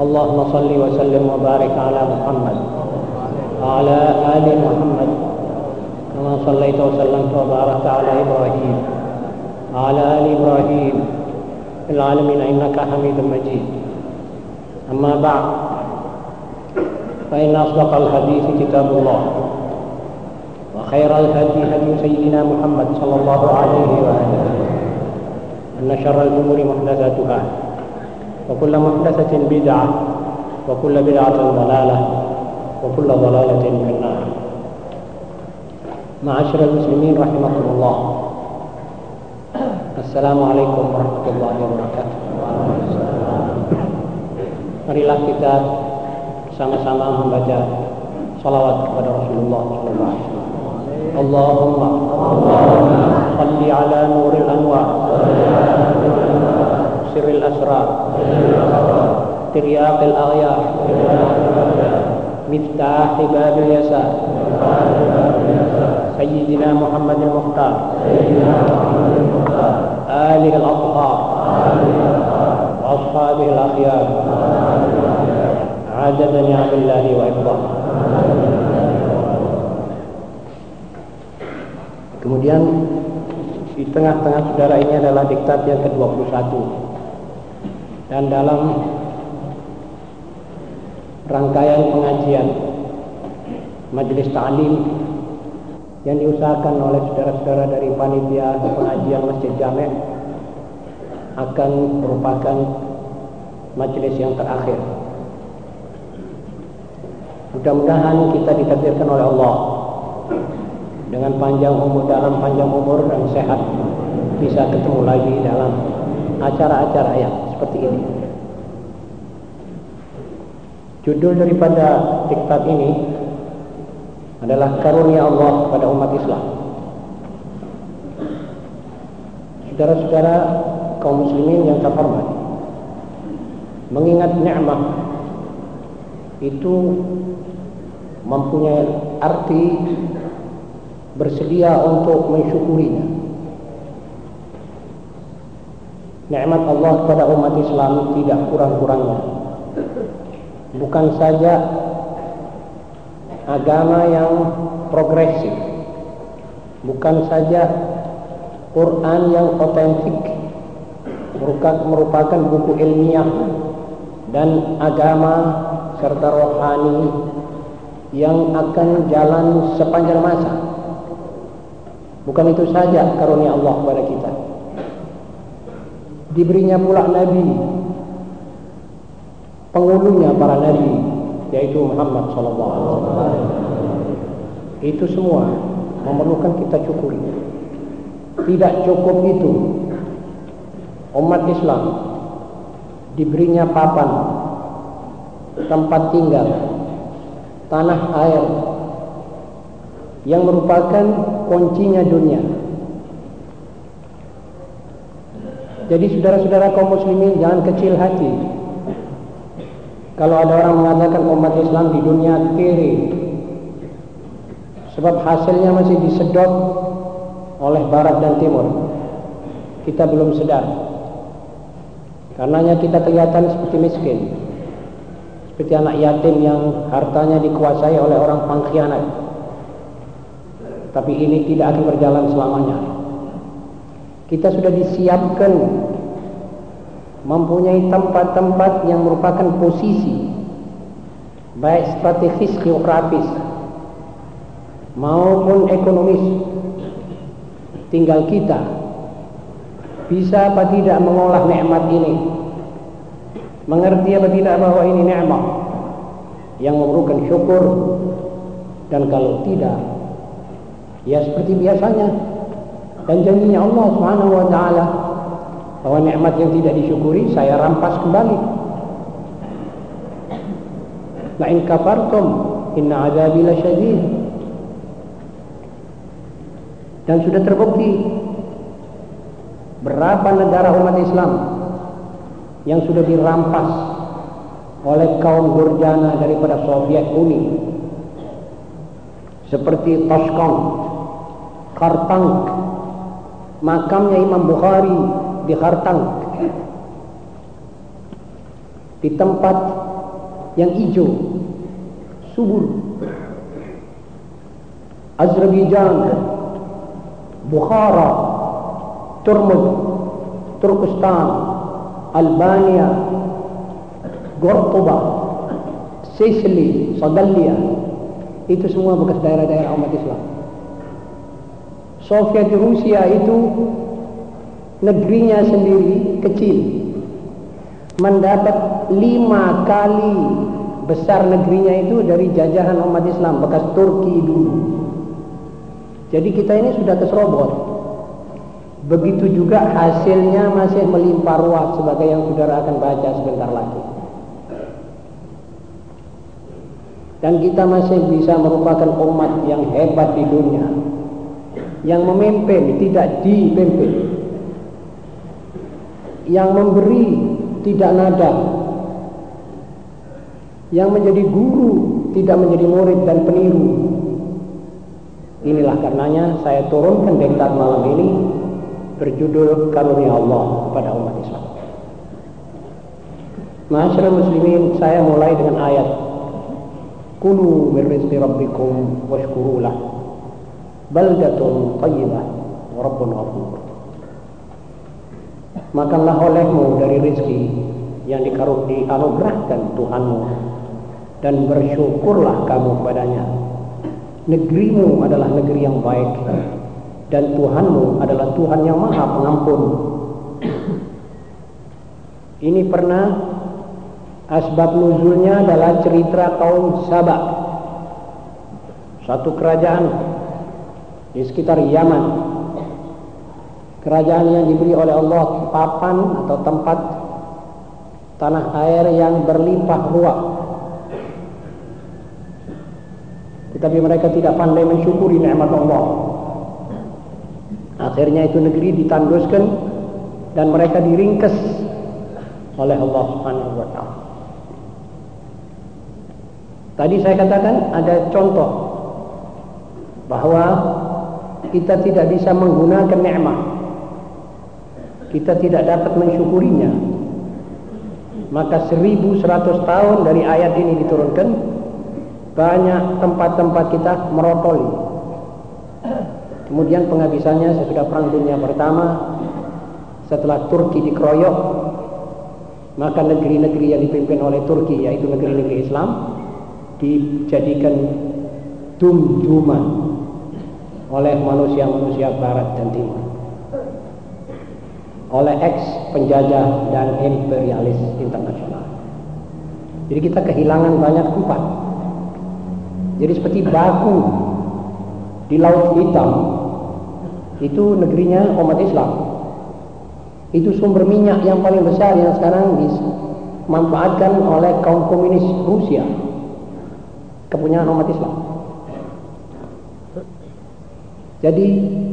اللهم صل وسلم وبارك على محمد وعلى آل محمد كما صليت وسلمت وباركت على إبراهيم وعلى آل إبراهيم في العالمين إنك حميد مجيد. أما بعد فإن أصدق الحديث كتاب الله وخير الهدي هدي سيدنا محمد صلى الله عليه وآله أن شر الأمور محدثاتها. وكل محدثة بدعة وكل بدعة ضلالة وكل ضلالة في النار معاشر المسلمين رحمكم الله السلام عليكم ورحمة الله وبركاته Marilah kita sama-sama membaca salawat kepada Rasulullah SAW. Allahumma salli ala nuril anwar sirril asrar tiryaqil aghyar miftah babil yasa سيدنا محمد المختار آله الأطهار وأصحابه الأخيار عدد نعم الله وإفضاله Kemudian di tengah-tengah saudara ini adalah diktat yang ke-21 dan dalam rangkaian pengajian majelis ta'lim yang diusahakan oleh saudara-saudara dari panitia pengajian Masjid Jamek akan merupakan majelis yang terakhir. Mudah-mudahan kita ditakdirkan oleh Allah dengan panjang umur dalam panjang umur dan sehat bisa ketemu lagi dalam acara-acara yang seperti ini. Judul daripada diktat ini adalah karunia Allah pada umat Islam. Saudara-saudara kaum muslimin yang terhormat, mengingat nikmat itu mempunyai arti bersedia untuk mensyukurinya. Nikmat Allah kepada umat Islam tidak kurang-kurangnya. Bukan saja agama yang progresif, bukan saja Quran yang otentik, merupakan buku ilmiah dan agama serta rohani yang akan jalan sepanjang masa. Bukan itu saja karunia Allah kepada kita. Diberinya pula Nabi, penghulunya para Nabi, yaitu Muhammad SAW. Itu semua memerlukan kita syukuri. Tidak cukup itu, umat Islam diberinya papan, tempat tinggal, tanah air, yang merupakan kuncinya dunia. Jadi saudara-saudara kaum muslimin jangan kecil hati. Kalau ada orang mengatakan umat Islam di dunia kiri, sebab hasilnya masih disedot oleh barat dan timur. Kita belum sedar. Karenanya kita kelihatan seperti miskin. Seperti anak yatim yang hartanya dikuasai oleh orang pengkhianat. Tapi ini tidak akan berjalan selamanya. Kita sudah disiapkan mempunyai tempat-tempat yang merupakan posisi baik strategis geografis maupun ekonomis. Tinggal kita bisa apa tidak mengolah nikmat ini. Mengerti apa tidak bahwa ini nikmat yang memerlukan syukur dan kalau tidak ya seperti biasanya dan janjinya Allah Subhanahu wa taala bahwa nikmat yang tidak disyukuri saya rampas kembali La in kafartum inna azabi lasyadid. Dan sudah terbukti berapa negara umat Islam yang sudah dirampas oleh kaum durjana daripada Soviet Uni seperti Toshkent, Kartang, makamnya Imam Bukhari di Kartang di tempat yang hijau subur. Azerbaijan Bukhara Turmud Turkestan Albania Gortoba Sicily Sodalia itu semua bekas daerah-daerah umat Islam Soviet Rusia itu negerinya sendiri kecil mendapat lima kali besar negerinya itu dari jajahan umat Islam bekas Turki dulu. Jadi kita ini sudah keserobot begitu juga hasilnya masih melimpah ruah sebagai yang saudara akan baca sebentar lagi. Dan kita masih bisa merupakan umat yang hebat di dunia yang memimpin tidak dipimpin. Yang memberi tidak nada. Yang menjadi guru tidak menjadi murid dan peniru. Inilah karenanya saya turunkan diktat malam ini berjudul karunia Allah kepada umat Islam. Masyarakat muslimin saya mulai dengan ayat. Kulu min rizqi rabbikum washkuru lah baldatun tayyibah wa rabbun ghafur Makanlah olehmu dari rizki yang dikaruk dianugerahkan Tuhanmu dan bersyukurlah kamu kepadanya. Negerimu adalah negeri yang baik dan Tuhanmu adalah Tuhan yang maha pengampun. Ini pernah asbab nuzulnya adalah cerita kaum Sabak. Satu kerajaan di sekitar Yaman kerajaan yang diberi oleh Allah papan atau tempat tanah air yang berlimpah ruah. Tetapi mereka tidak pandai mensyukuri nikmat Allah. Akhirnya itu negeri ditanduskan dan mereka diringkes oleh Allah Subhanahu wa taala. Tadi saya katakan ada contoh bahwa kita tidak bisa menggunakan nikmat. Kita tidak dapat mensyukurinya. Maka 1100 tahun dari ayat ini diturunkan banyak tempat-tempat kita merotoli kemudian penghabisannya sesudah perang dunia pertama setelah Turki dikeroyok maka negeri-negeri yang dipimpin oleh Turki yaitu negeri-negeri Islam dijadikan dum-duman oleh manusia-manusia barat dan timur oleh ex penjajah dan imperialis internasional. Jadi kita kehilangan banyak tempat. Jadi seperti baku di Laut Hitam itu negerinya umat Islam. Itu sumber minyak yang paling besar yang sekarang dimanfaatkan oleh kaum komunis Rusia. Kepunyaan umat Islam. Jadi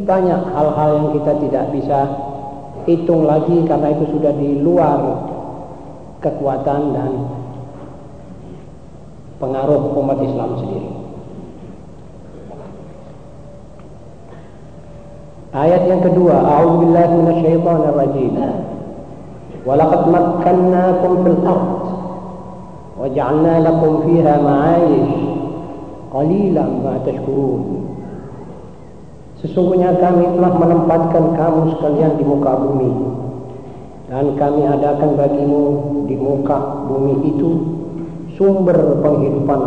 banyak hal-hal yang kita tidak bisa hitung lagi karena itu sudah di luar kekuatan dan pengaruh umat Islam sendiri. Ayat yang kedua, A'udzubillahi minasyaitonir rajim. Walaqad makkannakum fil ard waja'alna lakum fiha ma'ayish qalilan ma tashkurun. Sesungguhnya kami telah menempatkan kamu sekalian di muka bumi. Dan kami adakan bagimu di muka bumi itu sumber penghidupan.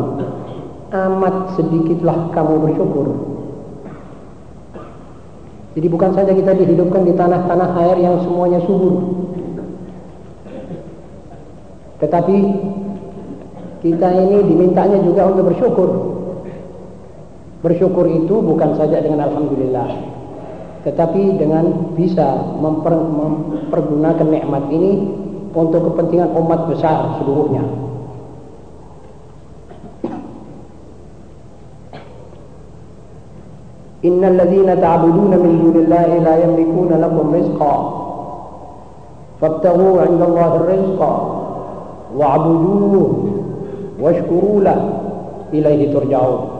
Amat sedikitlah kamu bersyukur. Jadi bukan saja kita dihidupkan di tanah-tanah air yang semuanya subur. Tetapi kita ini dimintanya juga untuk bersyukur Bersyukur itu bukan saja dengan alhamdulillah, tetapi dengan bisa memper, mempergunakan nikmat ini untuk kepentingan umat besar seluruhnya. Innal ladzina ta'buduna min dunillahi la yamlikuna lakum rizqa fabtaghu 'inda Allahi rizqa wa'buduhu wa shkurulah. ilaihi turja'un.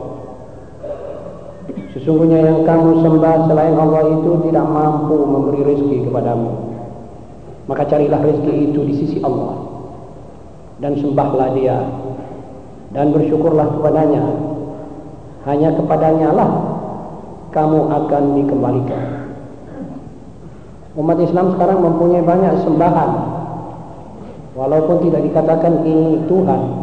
Sesungguhnya yang kamu sembah selain Allah itu tidak mampu memberi rezeki kepadamu. Maka carilah rezeki itu di sisi Allah. Dan sembahlah dia. Dan bersyukurlah kepadanya. Hanya kepadanya lah kamu akan dikembalikan. Umat Islam sekarang mempunyai banyak sembahan. Walaupun tidak dikatakan ini Tuhan.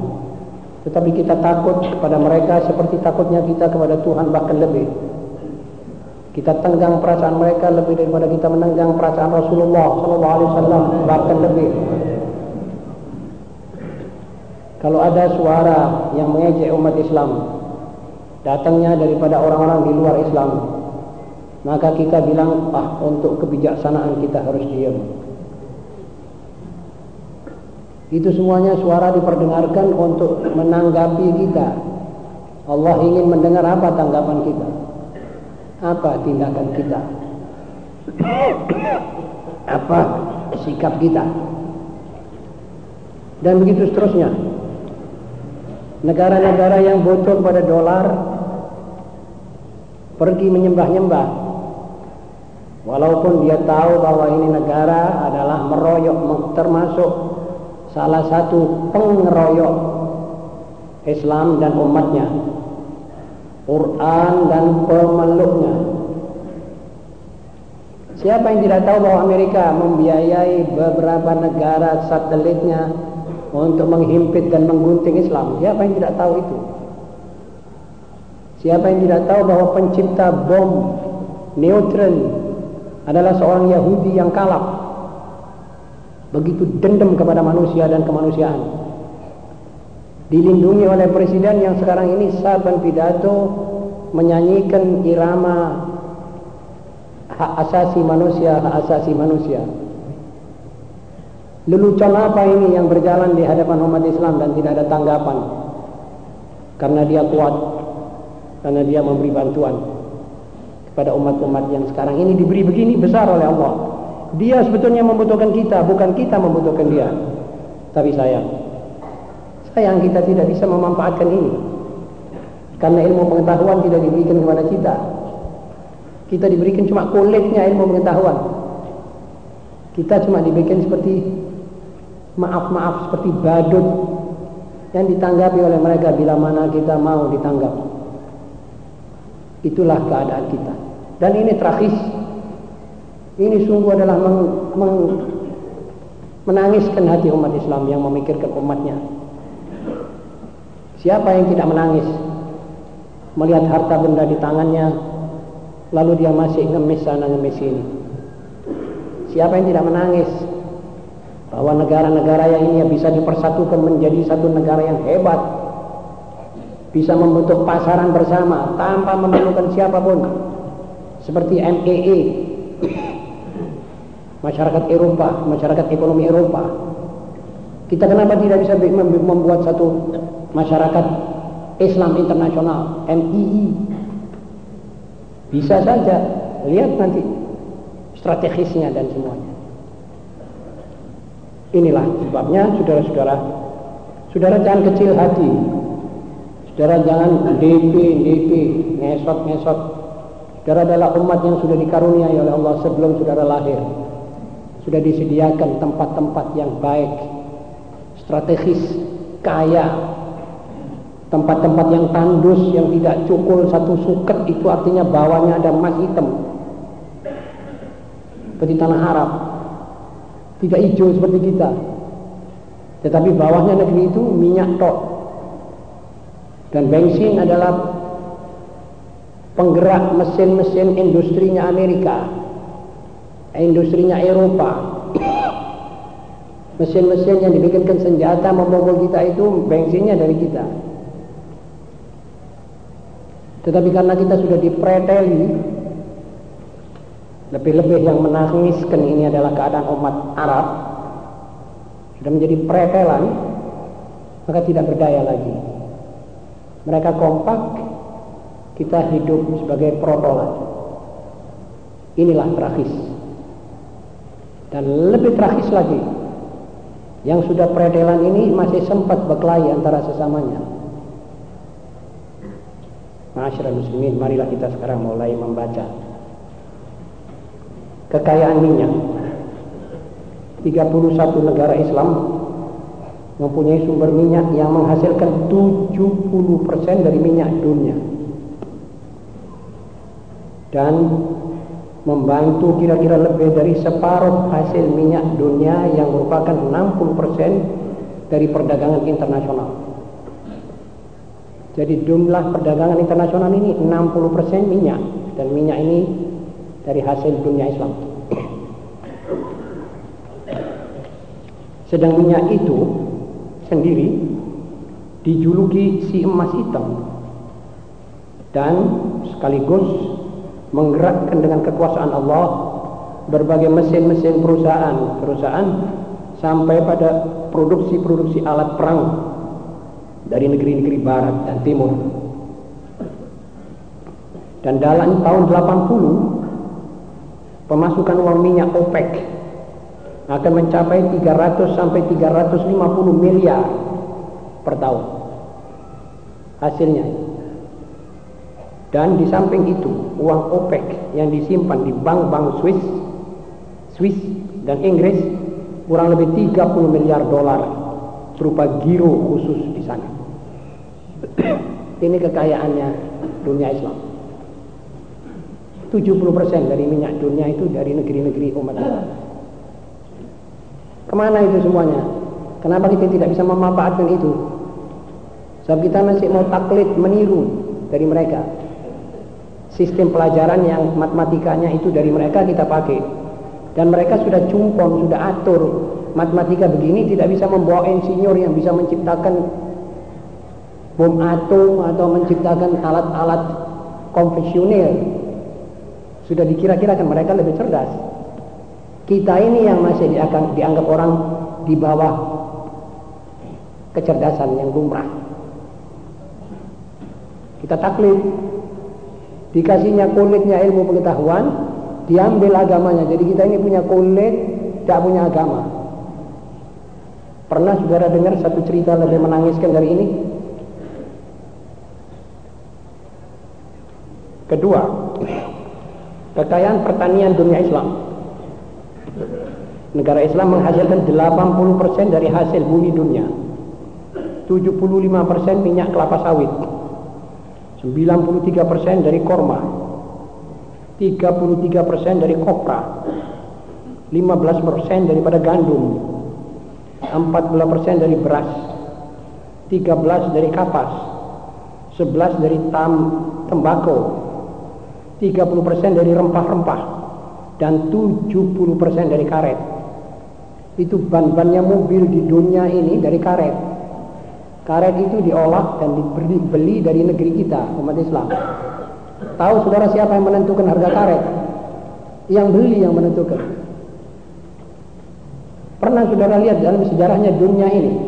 Tetapi kita takut kepada mereka seperti takutnya kita kepada Tuhan bahkan lebih. Kita tenggang perasaan mereka lebih daripada kita menenggang perasaan Rasulullah Sallallahu Alaihi Wasallam bahkan lebih. Kalau ada suara yang mengejek umat Islam datangnya daripada orang-orang di luar Islam, maka kita bilang ah untuk kebijaksanaan kita harus diam. Itu semuanya suara diperdengarkan untuk menanggapi kita. Allah ingin mendengar apa tanggapan kita. Apa tindakan kita. apa sikap kita. Dan begitu seterusnya. Negara-negara yang bocor pada dolar pergi menyembah-nyembah. Walaupun dia tahu bahwa ini negara adalah meroyok termasuk salah satu pengeroyok Islam dan umatnya. Quran dan pemeluknya. Siapa yang tidak tahu bahwa Amerika membiayai beberapa negara satelitnya untuk menghimpit dan menggunting Islam? Siapa yang tidak tahu itu? Siapa yang tidak tahu bahwa pencipta bom neutron adalah seorang Yahudi yang kalap begitu dendam kepada manusia dan kemanusiaan. Dilindungi oleh presiden yang sekarang ini saban pidato menyanyikan irama hak asasi manusia hak asasi manusia. Lelucon apa ini yang berjalan di hadapan umat Islam dan tidak ada tanggapan? Karena dia kuat karena dia memberi bantuan kepada umat-umat yang sekarang ini diberi begini besar oleh Allah dia sebetulnya membutuhkan kita, bukan kita membutuhkan dia. Tapi sayang, sayang kita tidak bisa memanfaatkan ini. Karena ilmu pengetahuan tidak diberikan kepada kita. Kita diberikan cuma kulitnya ilmu pengetahuan. Kita cuma diberikan seperti maaf-maaf seperti badut yang ditanggapi oleh mereka bila mana kita mau ditanggap. Itulah keadaan kita. Dan ini tragis ini sungguh adalah meng, meng, menangiskan hati umat Islam yang memikirkan umatnya. Siapa yang tidak menangis? Melihat harta benda di tangannya lalu dia masih ngemis sana ngemis sini? Siapa yang tidak menangis? Bahwa negara-negara yang ini bisa dipersatukan menjadi satu negara yang hebat. Bisa membentuk pasaran bersama tanpa memerlukan siapa pun. Seperti MEE masyarakat Eropa, masyarakat ekonomi Eropa. Kita kenapa tidak bisa membuat satu masyarakat Islam internasional, MII? Bisa saja, lihat nanti strategisnya dan semuanya. Inilah sebabnya saudara-saudara, saudara jangan kecil hati. Saudara jangan DP, DP, ngesot-ngesot. Saudara adalah umat yang sudah dikaruniai oleh Allah sebelum saudara lahir sudah disediakan tempat-tempat yang baik, strategis, kaya, tempat-tempat yang tandus, yang tidak cukul satu suket itu artinya bawahnya ada emas hitam. Seperti tanah Arab. Tidak hijau seperti kita. Tetapi bawahnya negeri itu minyak tok. Dan bensin adalah penggerak mesin-mesin industrinya Amerika industrinya Eropa mesin-mesin yang dibikinkan senjata memukul kita itu bensinnya dari kita tetapi karena kita sudah dipreteli lebih-lebih yang menangiskan ini adalah keadaan umat Arab sudah menjadi pretelan maka tidak berdaya lagi mereka kompak kita hidup sebagai protolan. Inilah terakhir. Dan lebih terakhir lagi, yang sudah peredelan ini masih sempat berkelahi antara sesamanya. Masyarakat muslimin, marilah kita sekarang mulai membaca kekayaan minyak. 31 negara Islam mempunyai sumber minyak yang menghasilkan 70% dari minyak dunia. Dan membantu kira-kira lebih dari separuh hasil minyak dunia yang merupakan 60% dari perdagangan internasional. Jadi jumlah perdagangan internasional ini 60% minyak dan minyak ini dari hasil dunia Islam. Sedang minyak itu sendiri dijuluki si emas hitam dan sekaligus menggerakkan dengan kekuasaan Allah berbagai mesin-mesin perusahaan perusahaan sampai pada produksi-produksi alat perang dari negeri-negeri barat dan timur. Dan dalam tahun 80 pemasukan uang minyak OPEC akan mencapai 300 sampai 350 miliar per tahun. Hasilnya dan di samping itu uang OPEC yang disimpan di bank-bank Swiss Swiss dan Inggris kurang lebih 30 miliar dolar berupa giro khusus di sana ini kekayaannya dunia Islam 70% dari minyak dunia itu dari negeri-negeri umat Islam Ke mana itu semuanya? Kenapa kita tidak bisa memanfaatkan itu? Sebab kita masih mau taklid meniru dari mereka. Sistem pelajaran yang matematikanya itu dari mereka kita pakai. Dan mereka sudah cumpon, sudah atur matematika begini tidak bisa membawa insinyur yang bisa menciptakan bom atom atau menciptakan alat-alat konvensional. Sudah dikira-kirakan mereka lebih cerdas. Kita ini yang masih dianggap, orang di bawah kecerdasan yang lumrah. Kita taklid. Dikasihnya kulitnya ilmu pengetahuan, diambil agamanya. Jadi kita ini punya kulit, tidak punya agama. Pernah saudara dengar satu cerita lebih menangiskan dari ini? Kedua, kekayaan pertanian dunia Islam. Negara Islam menghasilkan 80% dari hasil bumi dunia. 75% minyak kelapa sawit. 93% dari korma. 33% dari kopra. 15% daripada gandum. 14% dari beras. 13 dari kapas. 11 dari tam, tembakau. 30% dari rempah-rempah dan 70% dari karet itu ban-bannya mobil di dunia ini dari karet. Karet itu diolah dan dibeli dari negeri kita, umat Islam. Tahu saudara siapa yang menentukan harga karet? Yang beli yang menentukan. Pernah saudara lihat dalam sejarahnya dunia ini,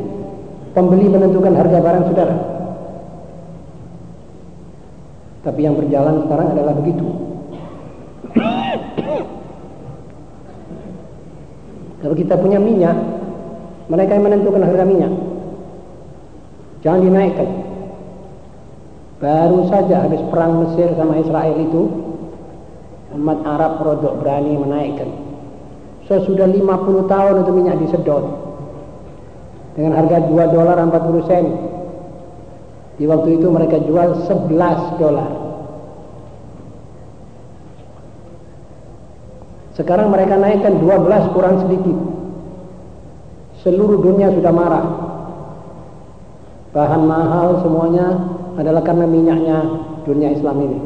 pembeli menentukan harga barang saudara? Tapi yang berjalan sekarang adalah begitu. Kalau kita punya minyak, mereka yang menentukan harga minyak. Jangan dinaikkan. Baru saja habis perang Mesir sama Israel itu, umat Arab rodok berani menaikkan. Sesudah 50 tahun itu minyak disedot. Dengan harga 2 dolar 40 sen. Di waktu itu mereka jual 11 dolar. Sekarang mereka naikkan 12 kurang sedikit. Seluruh dunia sudah marah. Bahan mahal semuanya adalah karena minyaknya dunia Islam ini.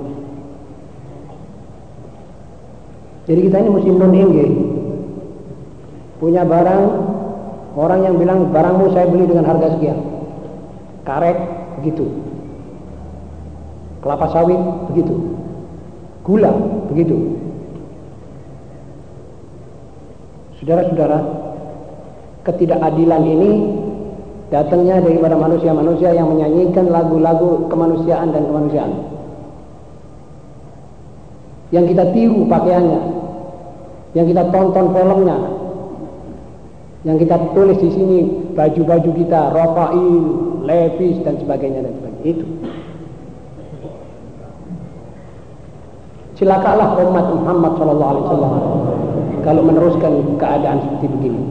Jadi kita ini mesti non Punya barang, orang yang bilang barangmu saya beli dengan harga sekian. Karet begitu. Kelapa sawit begitu. Gula begitu. Saudara-saudara, ketidakadilan ini datangnya daripada manusia-manusia yang menyanyikan lagu-lagu kemanusiaan dan kemanusiaan. yang kita tiru pakaiannya, yang kita tonton filmnya, yang kita tulis di sini baju-baju kita, Rafael, Levis dan sebagainya dan sebagainya itu. Cilakalah umat Muhammad Shallallahu Alaihi Wasallam kalau meneruskan keadaan seperti begini.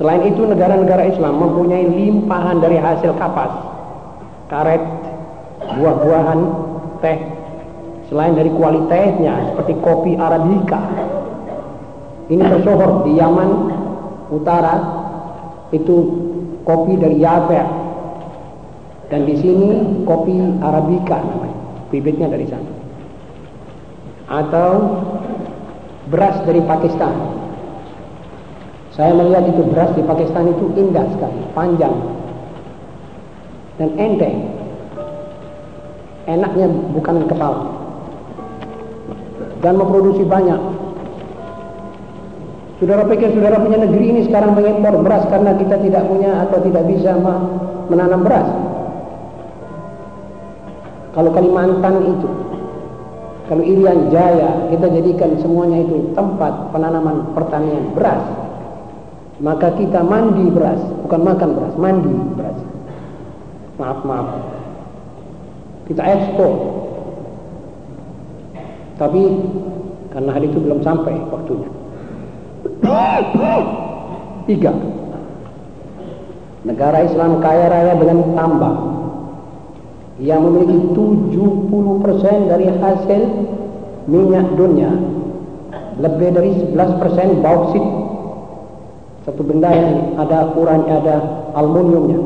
Selain itu negara-negara Islam mempunyai limpahan dari hasil kapas, karet, buah-buahan, teh. Selain dari kualitasnya seperti kopi Arabica. Ini tersohor di Yaman Utara itu kopi dari Yafer. Dan di sini kopi Arabica. Bibitnya dari sana. Atau beras dari Pakistan saya melihat itu beras di Pakistan itu indah sekali, panjang dan enteng. Enaknya bukan kepala dan memproduksi banyak. Saudara pikir saudara punya negeri ini sekarang mengimpor beras karena kita tidak punya atau tidak bisa menanam beras. Kalau Kalimantan itu, kalau Irian Jaya kita jadikan semuanya itu tempat penanaman pertanian beras maka kita mandi beras, bukan makan beras, mandi beras. Maaf, maaf. Kita ekspor. Tapi karena hari itu belum sampai waktunya. Tiga. Negara Islam kaya raya dengan tambah yang memiliki 70% dari hasil minyak dunia lebih dari 11% bauksit satu benda yang ada ukurannya ada aluminiumnya.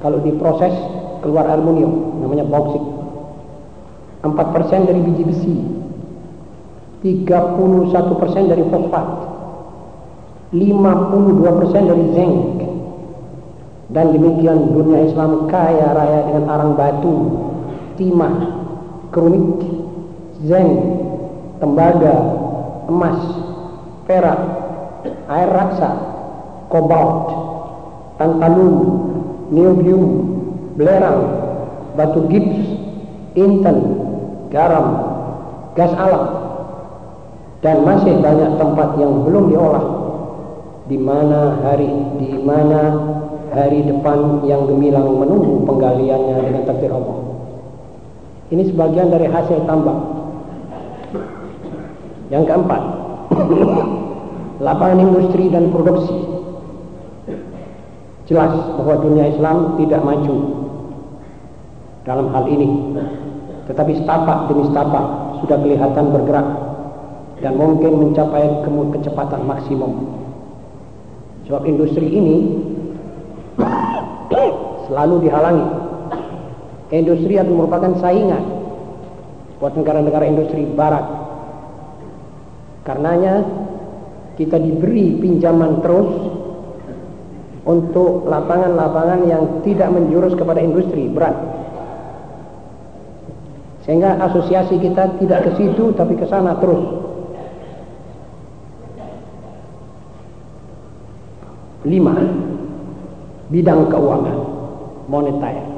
Kalau diproses keluar aluminium namanya bauksit 4% dari biji besi. 31% dari fosfat. 52% dari zinc. Dan demikian dunia Islam kaya raya dengan arang batu timah kerunik zinc tembaga emas perak air raksa, kobalt, tantalum, niobium, belerang, batu gips, inten, garam, gas alam, dan masih banyak tempat yang belum diolah di mana hari di mana hari depan yang gemilang menunggu penggaliannya dengan takdir Allah. Ini sebagian dari hasil tambang. Yang keempat, lapangan industri dan produksi. Jelas bahwa dunia Islam tidak maju dalam hal ini. Tetapi setapak demi setapak sudah kelihatan bergerak dan mungkin mencapai kecepatan maksimum. Sebab industri ini selalu dihalangi. Industri akan merupakan saingan buat negara-negara industri barat. Karenanya kita diberi pinjaman terus untuk lapangan-lapangan yang tidak menjurus kepada industri berat. Sehingga asosiasi kita tidak ke situ tapi ke sana terus. Lima, bidang keuangan moneter.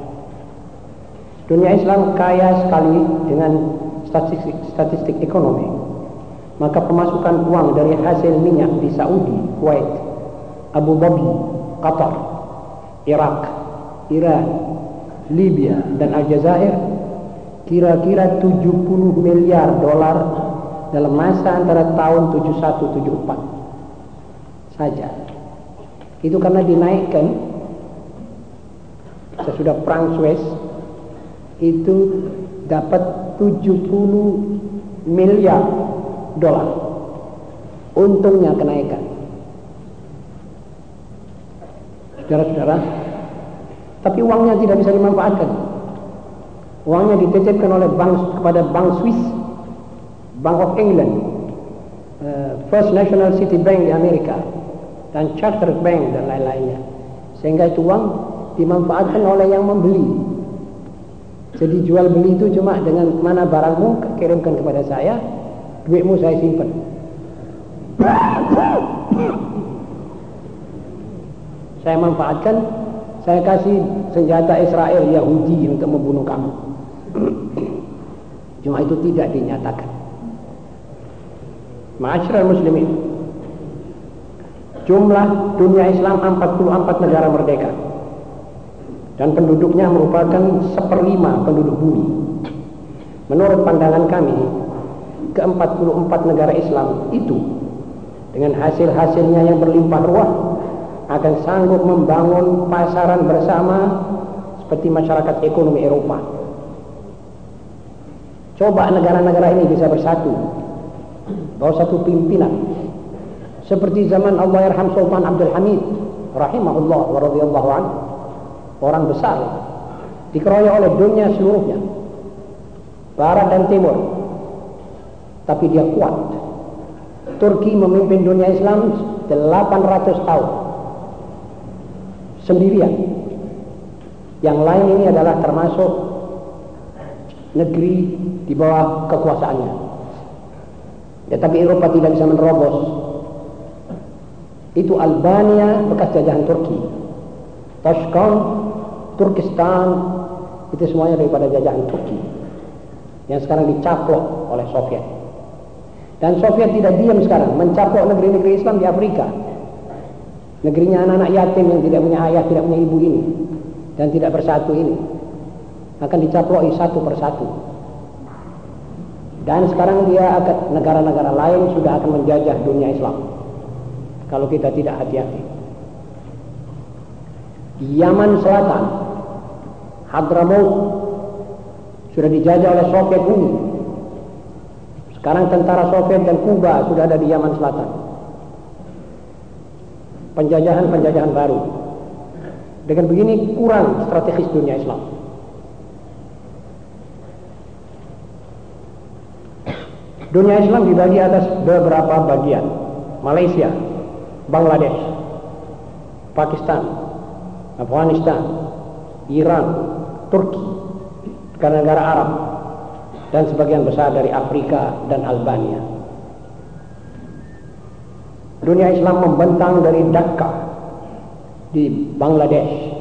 Dunia Islam kaya sekali dengan statistik, statistik ekonomi maka pemasukan uang dari hasil minyak di Saudi, Kuwait, Abu Dhabi, Qatar, Irak, Iran, Libya dan Aljazair kira-kira 70 miliar dolar dalam masa antara tahun 71-74 saja. Itu karena dinaikkan sesudah perang Suez itu dapat 70 miliar dolar. Untungnya kenaikan. Saudara-saudara, tapi uangnya tidak bisa dimanfaatkan. Uangnya dititipkan oleh bank kepada Bank Swiss, Bank of England, uh, First National City Bank di Amerika, dan Charter Bank dan lain-lainnya. Sehingga itu uang dimanfaatkan oleh yang membeli. Jadi jual beli itu cuma dengan mana barangmu kirimkan kepada saya, duitmu saya simpan saya manfaatkan Saya kasih senjata Israel Yahudi untuk membunuh kamu. Cuma itu tidak dinyatakan. Ma'asyiral muslimin. Jumlah dunia Islam 44 negara merdeka. Dan penduduknya merupakan seperlima penduduk bumi. Menurut pandangan kami, ke-44 negara Islam itu. Dengan hasil-hasilnya yang berlimpah ruah akan sanggup membangun pasaran bersama seperti masyarakat ekonomi Eropa. Coba negara-negara ini bisa bersatu. Bawah satu pimpinan. Seperti zaman Allah Yarham Sultan Abdul Hamid rahimahullah wa radhiyallahu anhu orang besar dikeroyok oleh dunia seluruhnya. Barat dan timur tapi dia kuat Turki memimpin dunia Islam 800 tahun sendirian. Yang lain ini adalah termasuk negeri di bawah kekuasaannya. Ya, tapi Eropa tidak bisa menerobos. Itu Albania bekas jajahan Turki. Tashkent, Turkistan, itu semuanya daripada jajahan Turki. Yang sekarang dicaplok oleh Soviet. Dan Soviet tidak diam sekarang, mencaplok negeri-negeri Islam di Afrika. Negerinya anak-anak yatim yang tidak punya ayah, tidak punya ibu ini. Dan tidak bersatu ini. Akan dicaploki satu persatu. Dan sekarang dia akan negara-negara lain sudah akan menjajah dunia Islam. Kalau kita tidak hati-hati. Yaman Selatan, Hadramaut sudah dijajah oleh Soviet Uni. Sekarang tentara Soviet dan Kuba sudah ada di Yaman Selatan penjajahan-penjajahan baru. Dengan begini kurang strategis dunia Islam. Dunia Islam dibagi atas beberapa bagian. Malaysia, Bangladesh, Pakistan, Afghanistan, Iran, Turki, negara-negara Arab, dan sebagian besar dari Afrika dan Albania. Dunia Islam membentang dari Dhaka di Bangladesh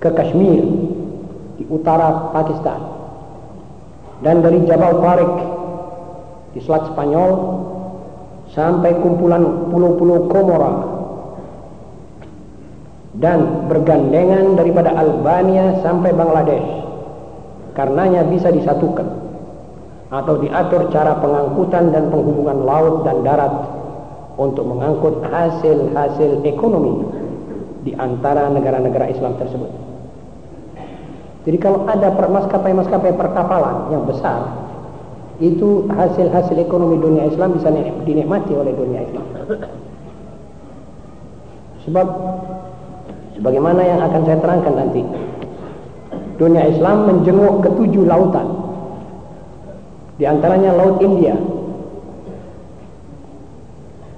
ke Kashmir di utara Pakistan dan dari Jabal Tariq di Selat Spanyol sampai kumpulan pulau-pulau Komora dan bergandengan daripada Albania sampai Bangladesh karenanya bisa disatukan atau diatur cara pengangkutan dan penghubungan laut dan darat untuk mengangkut hasil-hasil ekonomi di antara negara-negara Islam tersebut. Jadi kalau ada maskapai-maskapai perkapalan yang besar, itu hasil-hasil ekonomi dunia Islam bisa dinikmati oleh dunia Islam. Sebab sebagaimana yang akan saya terangkan nanti, dunia Islam menjenguk ketujuh lautan. Di antaranya Laut India,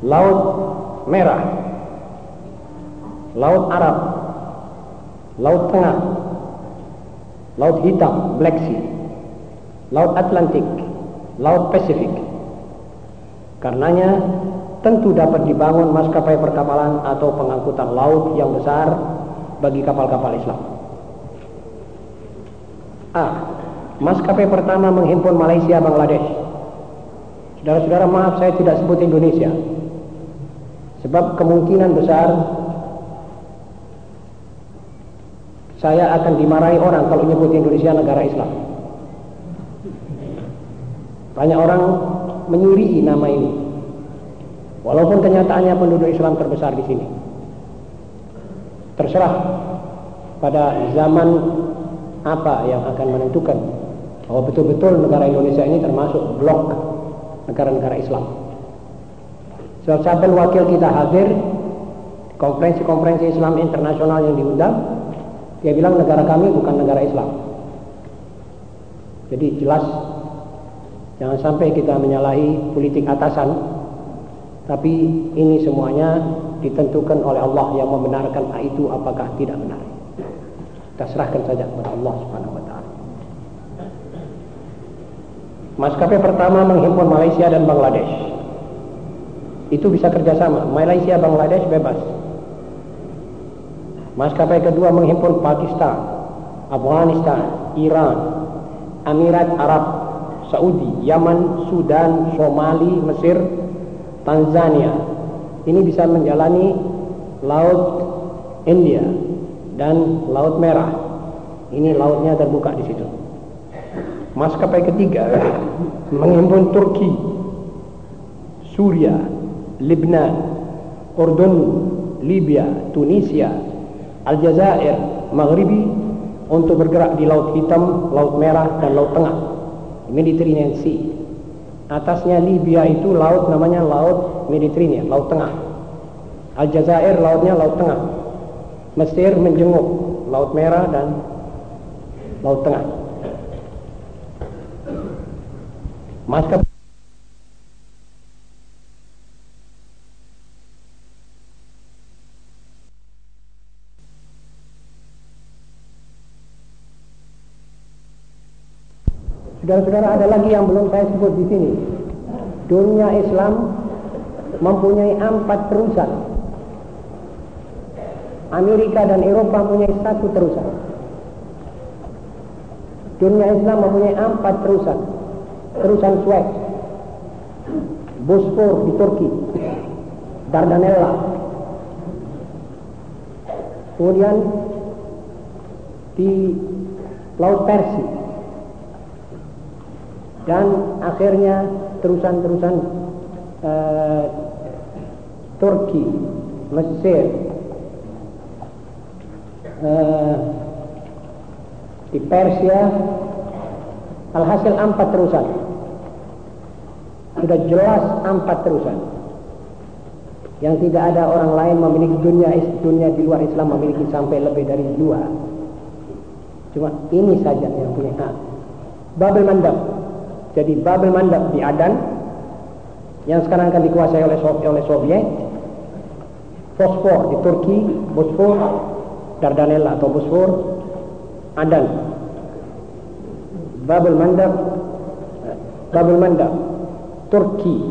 Laut Merah, Laut Arab, Laut Tengah, Laut Hitam, Black Sea, Laut Atlantik, Laut Pasifik. Karenanya tentu dapat dibangun maskapai perkapalan atau pengangkutan laut yang besar bagi kapal-kapal Islam. A. Maskapai pertama menghimpun Malaysia, Bangladesh. Saudara-saudara maaf saya tidak sebut Indonesia. Sebab kemungkinan besar saya akan dimarahi orang kalau nyebut Indonesia negara Islam. Banyak orang menyuri nama ini. Walaupun kenyataannya penduduk Islam terbesar di sini. Terserah pada zaman apa yang akan menentukan bahwa betul-betul negara Indonesia ini termasuk blok negara-negara Islam. Sebab sampai wakil kita hadir konferensi-konferensi Islam internasional yang diundang, dia bilang negara kami bukan negara Islam. Jadi jelas jangan sampai kita menyalahi politik atasan, tapi ini semuanya ditentukan oleh Allah yang membenarkan itu apakah tidak benar. Kita serahkan saja kepada Allah Subhanahu wa. Maskapai pertama menghimpun Malaysia dan Bangladesh itu bisa kerjasama. Malaysia, Bangladesh bebas. Maskapai kedua menghimpun Pakistan, Afghanistan, Iran, Emirat Arab, Saudi, Yaman, Sudan, Somali, Mesir, Tanzania. Ini bisa menjalani Laut India dan Laut Merah. Ini lautnya terbuka di situ. Maskapai ketiga menghimpun Turki, Suria, Lebanon, Urdun, Libya, Tunisia, Aljazair, Maghribi untuk bergerak di Laut Hitam, Laut Merah dan Laut Tengah. Mediterranean Sea. Atasnya Libya itu laut namanya Laut Mediterranean, Laut Tengah. Aljazair lautnya Laut Tengah. Mesir menjenguk Laut Merah dan Laut Tengah. Maskapai Saudara-saudara ada lagi yang belum saya sebut di sini. Dunia Islam mempunyai empat terusan. Amerika dan Eropa mempunyai satu terusan. Dunia Islam mempunyai empat terusan. Terusan Suez, Bospor di Turki, Dardanella, kemudian di Laut Persia, dan akhirnya terusan-terusan uh, Turki, Mesir, uh, di Persia, alhasil empat terusan. Sudah jelas empat terusan. Yang tidak ada orang lain memiliki dunia dunia di luar Islam memiliki sampai lebih dari dua. Cuma ini saja yang punya hak. Babel Mandab jadi Babel Mandab di Adan yang sekarang akan dikuasai oleh oleh Soviet. Fosfor di Turki, Bosfor, Dardanella atau Bosfor, Adan. Babel Mandab, Babel Mandab, Turki,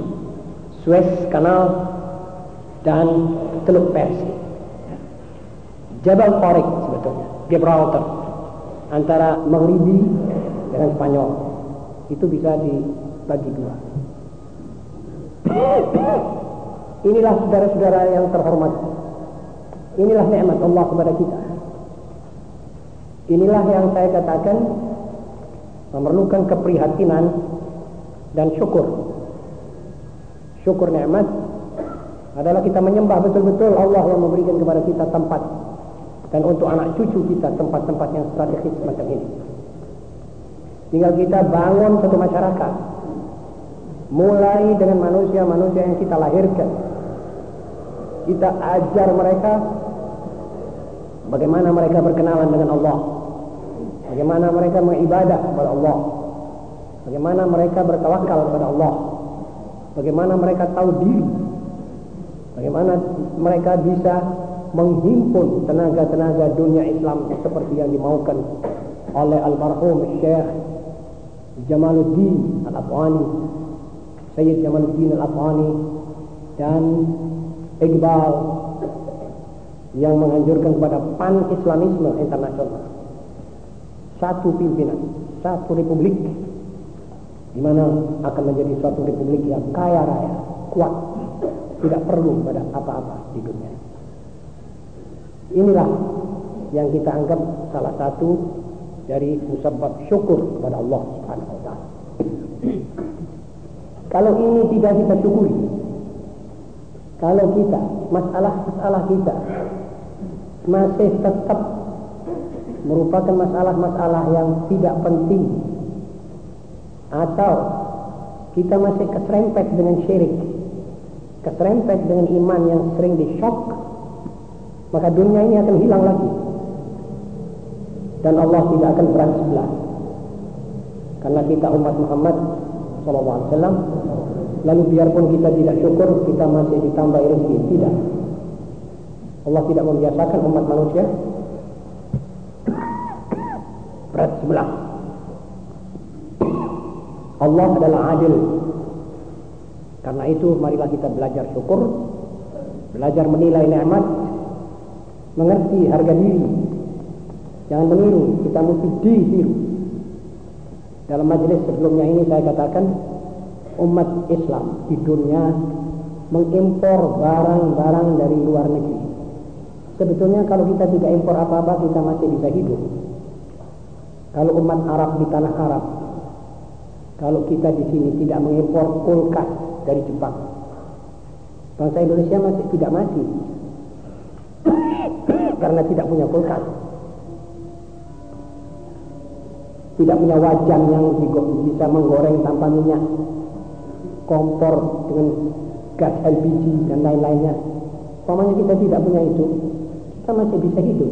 Suez Kanal dan Teluk Persia. Jabal Tariq sebetulnya, Gibraltar antara Maghribi dengan Spanyol itu bisa dibagi dua. Inilah saudara-saudara yang terhormat. Inilah nikmat Allah kepada kita. Inilah yang saya katakan memerlukan keprihatinan dan syukur. Syukur nikmat adalah kita menyembah betul-betul Allah yang memberikan kepada kita tempat dan untuk anak cucu kita tempat-tempat yang strategis macam ini. Tinggal kita bangun satu masyarakat. Mulai dengan manusia-manusia yang kita lahirkan. Kita ajar mereka bagaimana mereka berkenalan dengan Allah. Bagaimana mereka mengibadah kepada Allah. Bagaimana mereka bertawakal kepada Allah. Bagaimana mereka tahu diri. Bagaimana mereka bisa menghimpun tenaga-tenaga dunia Islam seperti yang dimaukan oleh almarhum Syekh Jamaluddin Al-Afghani Sayyid Jamaluddin Al-Afghani dan Iqbal yang menganjurkan kepada pan-islamisme internasional satu pimpinan satu republik di mana akan menjadi suatu republik yang kaya raya kuat tidak perlu pada apa-apa di dunia inilah yang kita anggap salah satu dari musabab syukur kepada Allah Subhanahu wa. Kalau ini tidak kita syukuri, kalau kita masalah-masalah kita masih tetap merupakan masalah-masalah yang tidak penting. Atau kita masih keserempet dengan syirik, keserempet dengan iman yang sering disyok, maka dunia ini akan hilang lagi. Dan Allah tidak akan berani sebelah. Karena kita umat Muhammad SAW lalu biarpun kita tidak syukur kita masih ditambah rezeki. Tidak Allah tidak membiasakan umat manusia berat sebelah Allah adalah adil karena itu marilah kita belajar syukur belajar menilai nikmat mengerti harga diri. Jangan meniru, kita mesti ditiru. Dalam majelis sebelumnya ini saya katakan umat Islam di dunia mengimpor barang-barang dari luar negeri. Sebetulnya kalau kita tidak impor apa-apa kita masih bisa hidup. Kalau umat Arab di tanah Arab, kalau kita di sini tidak mengimpor kulkas dari Jepang, bangsa Indonesia masih tidak mati karena tidak punya kulkas. Tidak punya wajan yang bisa menggoreng tanpa minyak, kompor dengan gas LPG dan lain-lainnya. Pokoknya kita tidak punya itu, kita masih bisa hidup.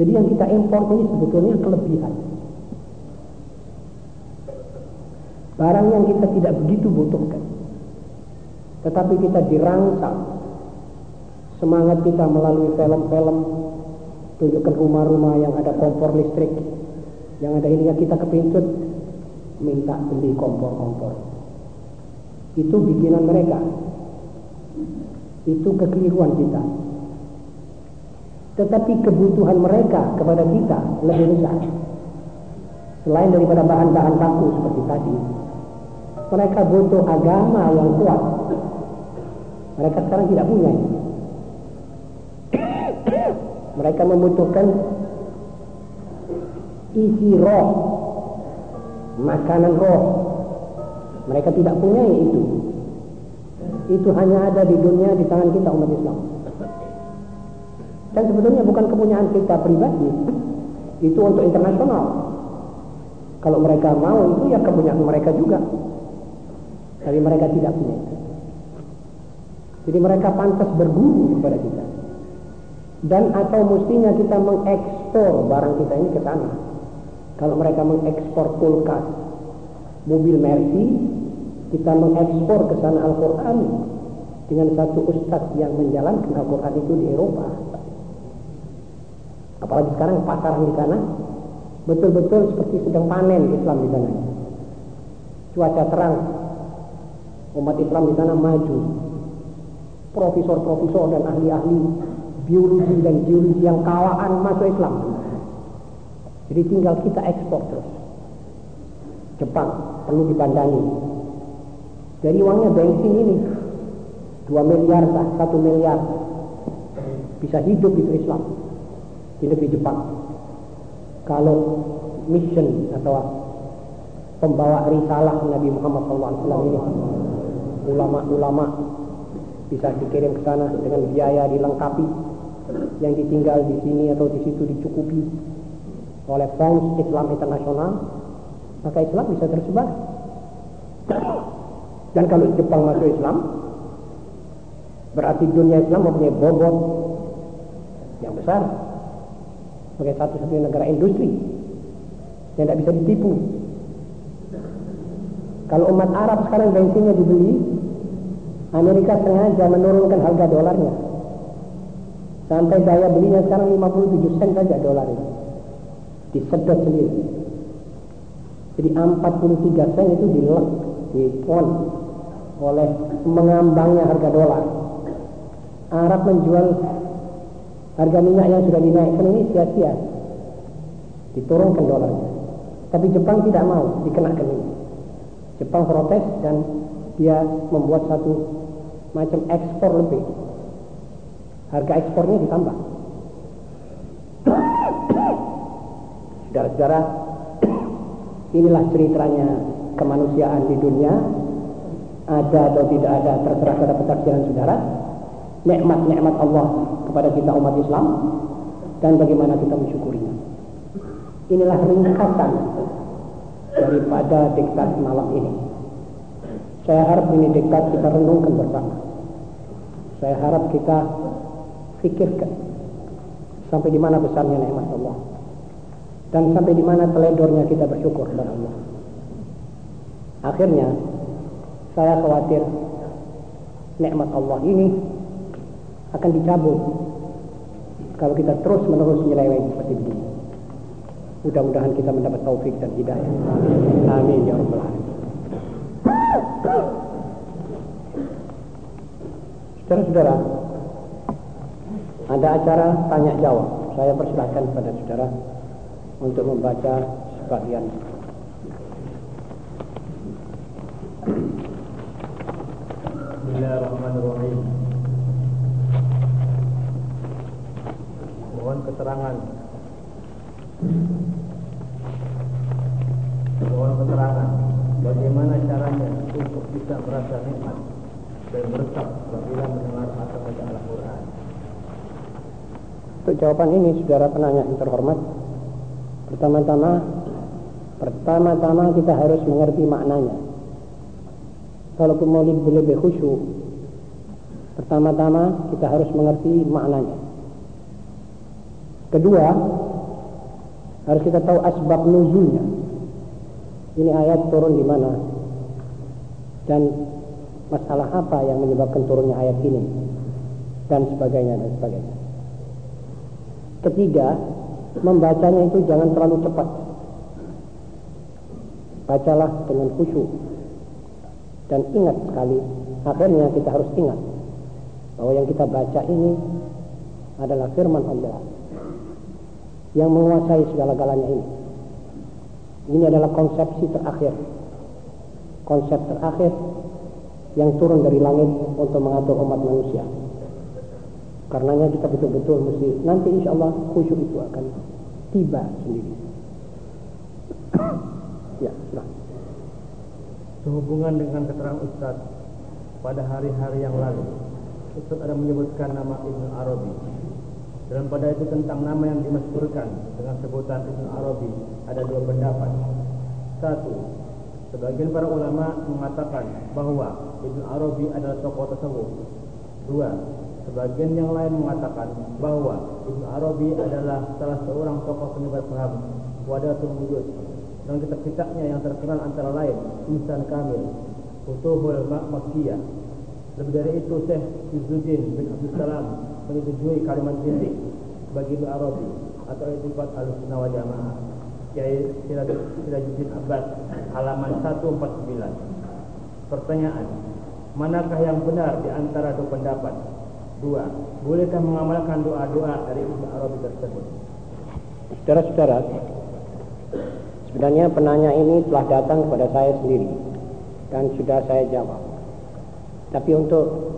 Jadi yang kita impor ini sebetulnya kelebihan. Barang yang kita tidak begitu butuhkan. Tetapi kita dirangsang. Semangat kita melalui film-film. Tunjukkan rumah-rumah yang ada kompor listrik. Yang ada ininya kita kepincut. Minta beli kompor-kompor. Itu bikinan mereka. Itu kekeliruan kita. Tetapi kebutuhan mereka kepada kita lebih besar. Selain daripada bahan-bahan baku seperti tadi, mereka butuh agama yang kuat. Mereka sekarang tidak punya. mereka membutuhkan isi roh, makanan roh. Mereka tidak punya itu. Itu hanya ada di dunia di tangan kita umat Islam. Dan sebetulnya bukan kepunyaan kita pribadi. Itu untuk internasional. Kalau mereka mau itu ya kepunyaan mereka juga. Tapi mereka tidak punya itu. Jadi mereka pantas berguru kepada kita. Dan atau mestinya kita mengekspor barang kita ini ke sana. Kalau mereka mengekspor kulkas, mobil Mercy, kita mengekspor ke sana Al-Quran dengan satu ustadz yang menjalankan Al-Quran itu di Eropa. Apalagi sekarang pasaran di sana betul-betul seperti sedang panen Islam di sana. Cuaca terang, umat Islam di sana maju. Profesor-profesor dan ahli-ahli biologi dan geologi yang kawakan masuk Islam. Jadi tinggal kita ekspor terus. Jepang perlu dipandangi. Dari uangnya bensin ini 2 miliar, 1 miliar bisa hidup itu Islam di negeri Jepang. Kalau mission atau pembawa risalah Nabi Muhammad SAW ini ulama-ulama bisa dikirim ke sana dengan biaya dilengkapi yang ditinggal di sini atau di situ dicukupi oleh Fonds Islam Internasional maka Islam bisa tersebar dan kalau Jepang masuk Islam berarti dunia Islam mempunyai bobot yang besar sebagai satu-satunya negara industri yang tidak bisa ditipu. Kalau umat Arab sekarang bensinnya dibeli, Amerika sengaja menurunkan harga dolarnya. Sampai daya belinya sekarang 57 sen saja dolar itu. Disedot sendiri. Jadi 43 sen itu dilek, dipon oleh mengambangnya harga dolar. Arab menjual harga minyak yang sudah dinaikkan ini sia-sia. Diturunkan dolarnya. Tapi Jepang tidak mau dikenakan ini. Jepang protes dan dia membuat satu macam ekspor lebih. Harga ekspornya ditambah. Saudara-saudara, inilah ceritanya kemanusiaan di dunia. Ada atau tidak ada terserah pada pesaksian saudara. Nikmat-nikmat Allah kepada kita umat Islam dan bagaimana kita mensyukurinya. Inilah ringkasan daripada diktat malam ini. Saya harap ini diktat kita renungkan bersama. Saya harap kita pikirkan sampai di mana besarnya nikmat Allah dan sampai di mana teledornya kita bersyukur kepada Allah. Akhirnya saya khawatir nikmat Allah ini akan dicabut kalau kita terus menerus menyeleweng seperti ini. Mudah-mudahan kita mendapat taufik dan hidayah. Amin ya rabbal. Saudara-saudara, ada acara tanya jawab. Saya persilahkan kepada saudara untuk membaca sebagian. Bismillahirrahmanirrahim. Mohon keterangan. Mohon keterangan bagaimana caranya untuk bisa merasa nikmat dan meresap apabila mendengar atau membaca Al-Quran. Untuk jawaban ini saudara penanya yang terhormat, pertama-tama pertama-tama kita harus mengerti maknanya. Kalau maulid lebih khusyuk, pertama-tama kita harus mengerti maknanya. Kedua, harus kita tahu asbab nuzulnya. Ini ayat turun di mana dan masalah apa yang menyebabkan turunnya ayat ini dan sebagainya dan sebagainya. Ketiga, membacanya itu jangan terlalu cepat. Bacalah dengan khusyuk. Dan ingat sekali, akhirnya kita harus ingat bahwa yang kita baca ini adalah firman Allah yang menguasai segala-galanya ini. Ini adalah konsepsi terakhir. Konsep terakhir yang turun dari langit untuk mengatur umat manusia. Karenanya kita betul-betul mesti nanti insya Allah khusyuk itu akan tiba sendiri. ya, sudah. Sehubungan dengan keterangan Ustaz pada hari-hari yang lalu, Ustaz ada menyebutkan nama Ibnu Arabi. Dalam pada itu tentang nama yang dimasyhurkan dengan sebutan Ibnu Arabi ada dua pendapat. Satu, sebagian para ulama mengatakan bahwa Ibnu Arabi adalah tokoh tasawuf. Dua, Sebagian yang lain mengatakan bahwa Ibnu Arabi adalah salah seorang tokoh penyebar paham Wadatul Wujud dan kitab-kitabnya yang terkenal antara lain Insan Kamil, Futuhul Makkiyah. Lebih dari itu Syekh Izzuddin bin Abdul Salam menyetujui kalimat zindik bagi Ibnu Arabi atau etikat al-sunnah wal jamaah yaitu Sirajuddin Abbas halaman 149. Pertanyaan, manakah yang benar di antara dua pendapat? Dua, bolehkah mengamalkan doa-doa dari Ibnu Arabi tersebut? Saudara-saudara, sebenarnya penanya ini telah datang kepada saya sendiri dan sudah saya jawab. Tapi untuk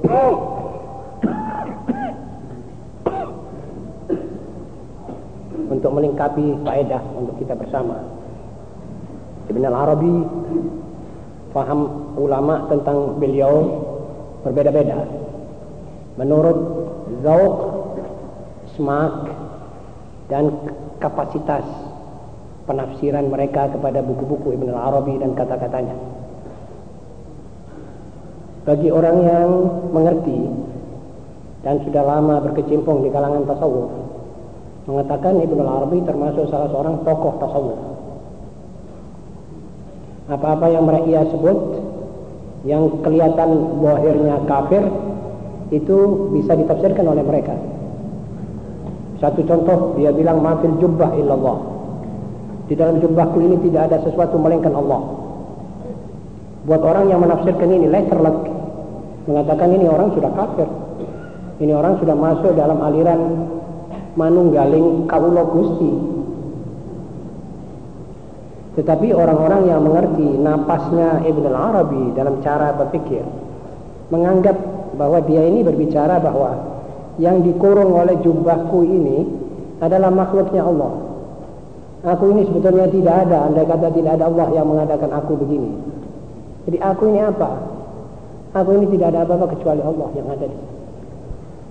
untuk melengkapi faedah untuk kita bersama. Ibn al-Arabi faham ulama tentang beliau berbeda-beda menurut zauk, semak, dan kapasitas penafsiran mereka kepada buku-buku Ibn al-Arabi dan kata-katanya. Bagi orang yang mengerti dan sudah lama berkecimpung di kalangan tasawuf, mengatakan Ibn al-Arabi termasuk salah seorang tokoh tasawuf. Apa-apa yang mereka sebut yang kelihatan bohirnya kafir itu bisa ditafsirkan oleh mereka. Satu contoh dia bilang mafil jubbah illallah. Di dalam jubbahku ini tidak ada sesuatu melainkan Allah. Buat orang yang menafsirkan ini letterlek mengatakan ini orang sudah kafir. Ini orang sudah masuk dalam aliran manunggaling kaulo gusti. Tetapi orang-orang yang mengerti napasnya Ibn al-Arabi dalam cara berpikir menganggap bahwa dia ini berbicara bahwa yang dikurung oleh jubahku ini adalah makhluknya Allah. Aku ini sebetulnya tidak ada, andai kata tidak ada Allah yang mengadakan aku begini. Jadi aku ini apa? Aku ini tidak ada apa-apa kecuali Allah yang ada di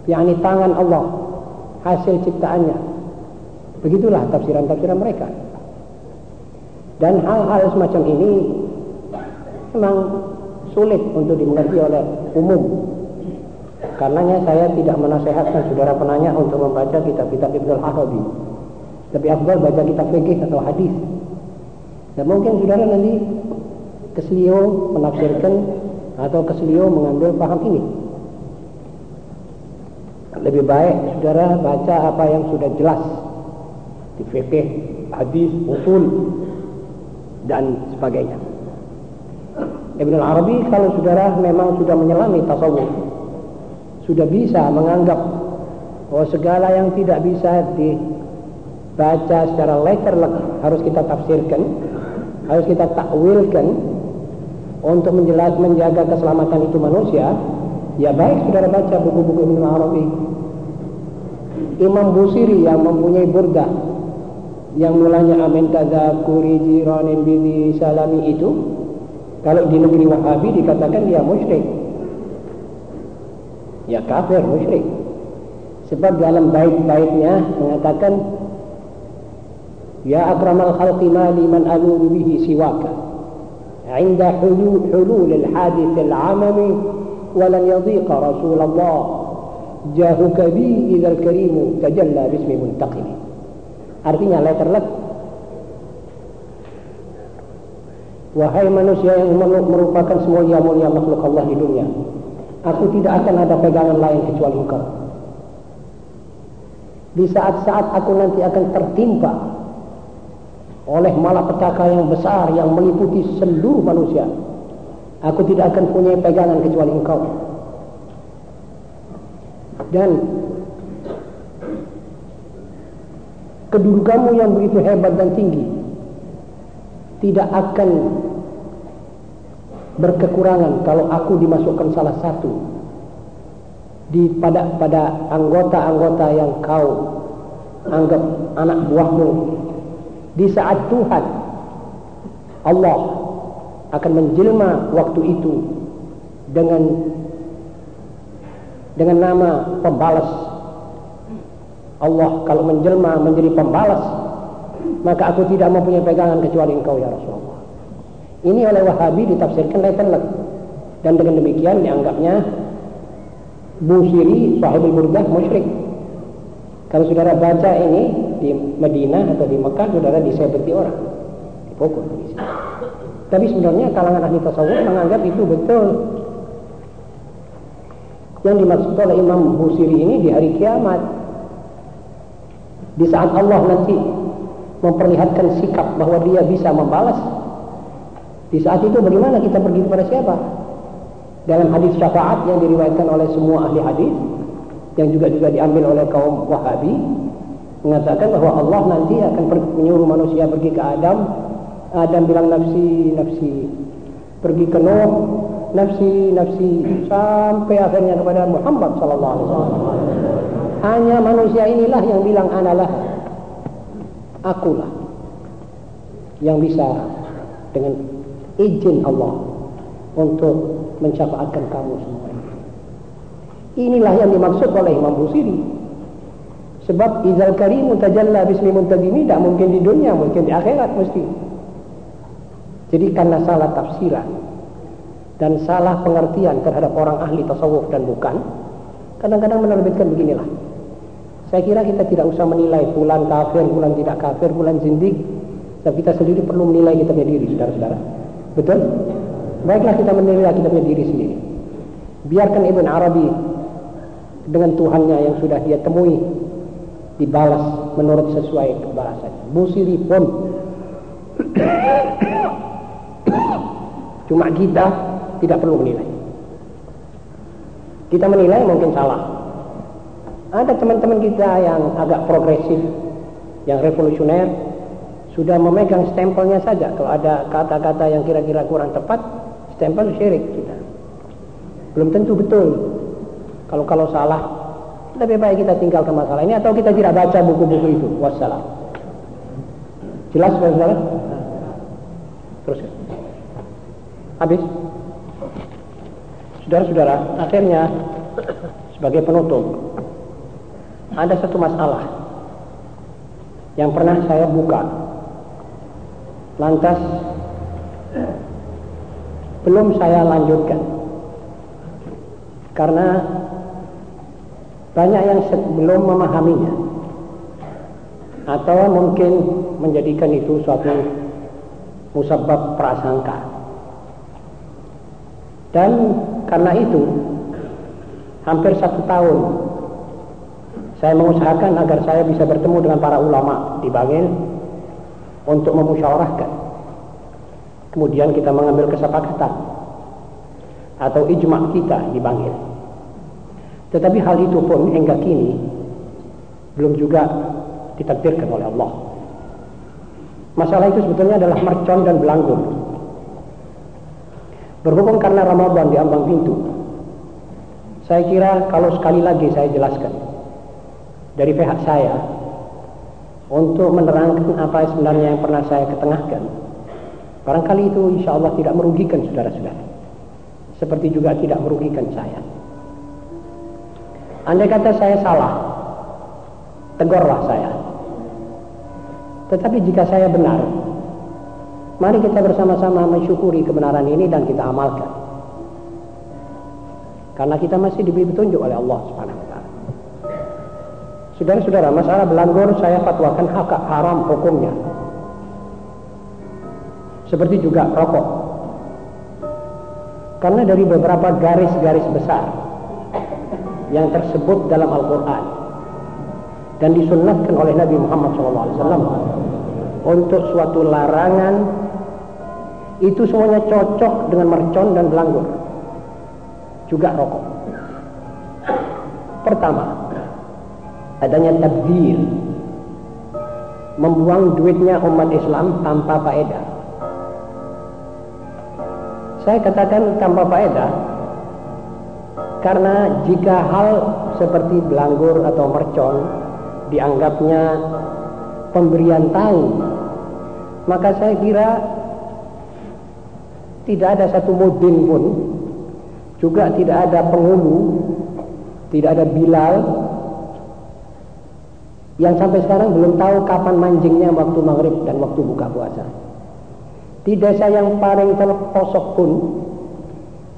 Yang ini tangan Allah, hasil ciptaannya. Begitulah tafsiran-tafsiran mereka. Dan hal-hal semacam ini memang sulit untuk dimengerti oleh umum Karenanya saya tidak menasehatkan saudara penanya untuk membaca kitab-kitab Ibnu Arabi. Tapi afdal baca kitab fikih atau hadis. Dan mungkin saudara nanti keselio menafsirkan atau keselio mengambil paham ini. Lebih baik saudara baca apa yang sudah jelas di fikih, hadis, usul dan sebagainya. Ibnu Arabi kalau saudara memang sudah menyelami tasawuf sudah bisa menganggap bahwa segala yang tidak bisa dibaca secara letterlek harus kita tafsirkan, harus kita takwilkan untuk menjelas menjaga keselamatan itu manusia, Ya baik saudara baca buku-buku Ibn Arabi. Imam Busiri yang mempunyai burda yang mulanya amin tazakuri jiranin bini salami itu kalau di negeri Wahabi dikatakan dia musyrik. Ya kafir musyrik. Sebab dalam baik-baiknya mengatakan Ya akramal khalqi mali man alulu bihi siwaka 'inda hulul hadith al-'amami ولن يضيق رسول الله جاهك بي إذا الكريم تجلى باسم منتقم Artinya letterlek Wahai manusia yang merupakan semulia-mulia makhluk Allah di dunia Aku tidak akan ada pegangan lain kecuali engkau Di saat-saat aku nanti akan tertimpa Oleh malapetaka yang besar yang meliputi seluruh manusia Aku tidak akan punya pegangan kecuali engkau. Dan kedudukanmu yang begitu hebat dan tinggi tidak akan berkekurangan kalau aku dimasukkan salah satu di pada pada anggota-anggota yang kau anggap anak buahmu. Di saat Tuhan Allah akan menjelma waktu itu dengan dengan nama pembalas. Allah kalau menjelma menjadi pembalas maka aku tidak mempunyai pegangan kecuali engkau ya Rasulullah. Ini oleh Wahabi ditafsirkan letterlek dan dengan demikian dianggapnya Busiri sahibul burdah musyrik. Kalau saudara baca ini di Madinah atau di Mekah saudara disebeti orang. Dipukul di tapi sebenarnya kalangan ahli tasawuf menganggap itu betul yang dimaksud oleh Imam Busiri ini di hari kiamat di saat Allah nanti memperlihatkan sikap bahwa dia bisa membalas, di saat itu bagaimana kita pergi kepada siapa? Dalam hadis syafaat yang diriwayatkan oleh semua ahli hadis, yang juga juga diambil oleh kaum Wahabi, mengatakan bahwa Allah nanti akan menyuruh manusia pergi ke Adam. Adam bilang nafsi, nafsi. Pergi ke Nuh, nafsi, nafsi. Sampai akhirnya kepada Muhammad sallallahu alaihi wasallam. Hanya manusia inilah yang bilang analah akulah yang bisa dengan izin Allah untuk mencapaatkan kamu semua. Inilah yang dimaksud oleh Imam Busiri. Sebab izal karim tajalla bismi muntadimi tidak mungkin di dunia, mungkin di akhirat mesti. Jadi karena salah tafsiran dan salah pengertian terhadap orang ahli tasawuf dan bukan, kadang-kadang menerbitkan beginilah. Saya kira kita tidak usah menilai bulan kafir, bulan tidak kafir, bulan zindik. Tapi kita sendiri perlu menilai kita punya diri, saudara-saudara. Betul? Baiklah kita menilai kita punya diri sendiri. Biarkan Ibn Arabi dengan Tuhannya yang sudah dia temui dibalas menurut sesuai bahasanya. Busiri pun cuma kita tidak perlu menilai. Kita menilai mungkin salah, ada teman-teman kita yang agak progresif, yang revolusioner, sudah memegang stempelnya saja. Kalau ada kata-kata yang kira-kira kurang tepat, stempel syirik kita. Belum tentu betul. Kalau kalau salah, lebih baik kita tinggalkan masalah ini atau kita tidak baca buku-buku itu. Wassalam. Jelas, saudara? Terus. Habis. Saudara-saudara, akhirnya sebagai penutup, ada satu masalah yang pernah saya buka. Lantas belum saya lanjutkan. Karena banyak yang belum memahaminya. Atau mungkin menjadikan itu suatu musabab prasangka. Dan karena itu hampir satu tahun saya mengusahakan agar saya bisa bertemu dengan para ulama di Bangil untuk memusyawarahkan. Kemudian kita mengambil kesepakatan atau ijma kita di Bangil. Tetapi hal itu pun hingga kini belum juga ditakdirkan oleh Allah. Masalah itu sebetulnya adalah mercon dan belanggur. Berhubung karena Ramadan di ambang pintu, saya kira kalau sekali lagi saya jelaskan dari pihak saya untuk menerangkan apa sebenarnya yang pernah saya ketengahkan, barangkali itu insya Allah tidak merugikan saudara-saudara, seperti juga tidak merugikan saya. Andai kata saya salah, tegurlah saya. Tetapi jika saya benar, mari kita bersama-sama mensyukuri kebenaran ini dan kita amalkan. Karena kita masih diberi petunjuk oleh Allah Subhanahu wa taala. Saudara-saudara, masalah belanggur saya fatwakan hak haram hukumnya. Seperti juga rokok. Karena dari beberapa garis-garis besar yang tersebut dalam Al-Quran dan disunnahkan oleh Nabi Muhammad SAW untuk suatu larangan itu semuanya cocok dengan mercon dan belanggur. Juga rokok. Pertama adanya tabdir membuang duitnya umat Islam tanpa faedah. Saya katakan tanpa faedah karena jika hal seperti belanggur atau mercon dianggapnya pemberian tahu, maka saya kira tidak ada satu mudin pun, juga tidak ada penghulu, tidak ada bilal, yang sampai sekarang belum tahu kapan manjingnya waktu maghrib dan waktu buka puasa. Di desa yang paling terposok pun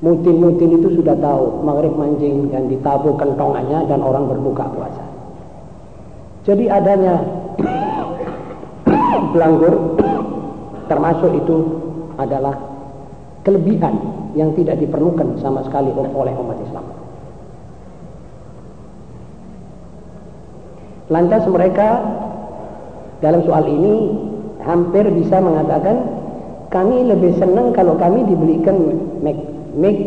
Mutin-mutin itu sudah tahu maghrib mancing dan ditabuh kentongannya dan orang berbuka puasa. Jadi adanya belanggur termasuk itu adalah kelebihan yang tidak diperlukan sama sekali oleh umat Islam. Lantas mereka dalam soal ini hampir bisa mengatakan kami lebih senang kalau kami dibelikan mic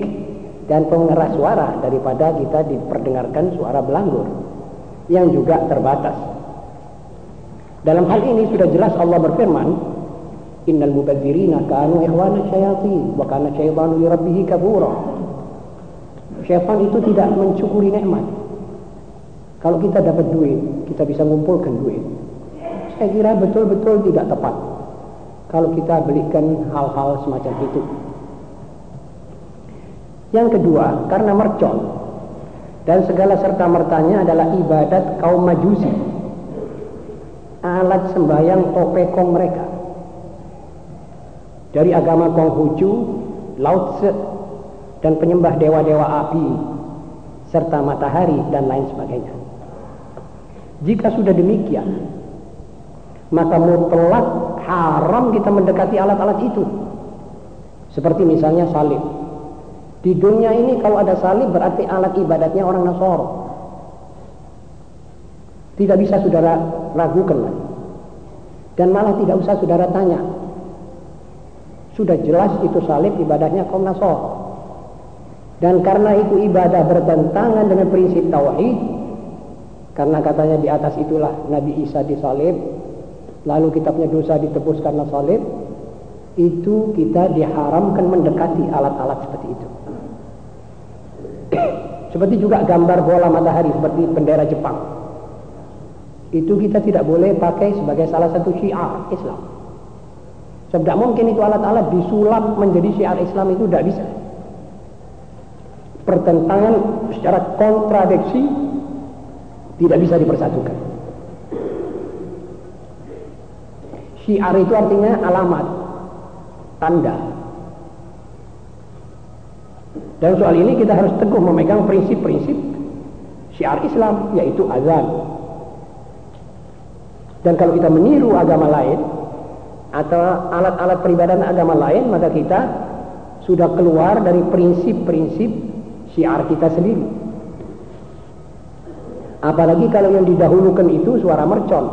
dan pengeras suara daripada kita diperdengarkan suara belanggur yang juga terbatas. Dalam hal ini sudah jelas Allah berfirman, Innal mubadzirina kanu ikhwana syayatin wa kana syaitanu li rabbih kafura. Syaitan itu tidak mencukuri nikmat. Kalau kita dapat duit, kita bisa mengumpulkan duit. Saya kira betul-betul tidak tepat kalau kita belikan hal-hal semacam itu. Yang kedua, karena mercon dan segala serta mertanya adalah ibadat kaum majusi. Alat sembahyang topekong mereka. Dari agama Konghucu, Lao Tse, dan penyembah dewa-dewa api, serta matahari dan lain sebagainya. Jika sudah demikian, maka mutlak haram kita mendekati alat-alat itu. Seperti misalnya salib. Di dunia ini kalau ada salib berarti alat ibadatnya orang Nasoro. Tidak bisa saudara ragukan lagi. Dan malah tidak usah saudara tanya. Sudah jelas itu salib ibadahnya kaum Nasoro. Dan karena itu ibadah bertentangan dengan prinsip tauhid, karena katanya di atas itulah Nabi Isa disalib, lalu kitabnya dosa ditebus karena salib, itu kita diharamkan mendekati alat-alat seperti itu. Seperti juga gambar bola matahari seperti bendera Jepang. Itu kita tidak boleh pakai sebagai salah satu syiar Islam. Sebab tidak mungkin itu alat-alat disulap menjadi syiar Islam itu tidak bisa. Pertentangan secara kontradiksi tidak bisa dipersatukan. Syiar itu artinya alamat, tanda, dan soal ini kita harus teguh memegang prinsip-prinsip syiar Islam yaitu azan. Dan kalau kita meniru agama lain atau alat-alat peribadahan agama lain maka kita sudah keluar dari prinsip-prinsip syiar kita sendiri. Apalagi kalau yang didahulukan itu suara mercon.